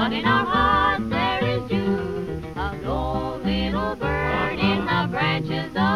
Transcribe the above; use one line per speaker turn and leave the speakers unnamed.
But in our hearts there is June, a lone little bird in the branches of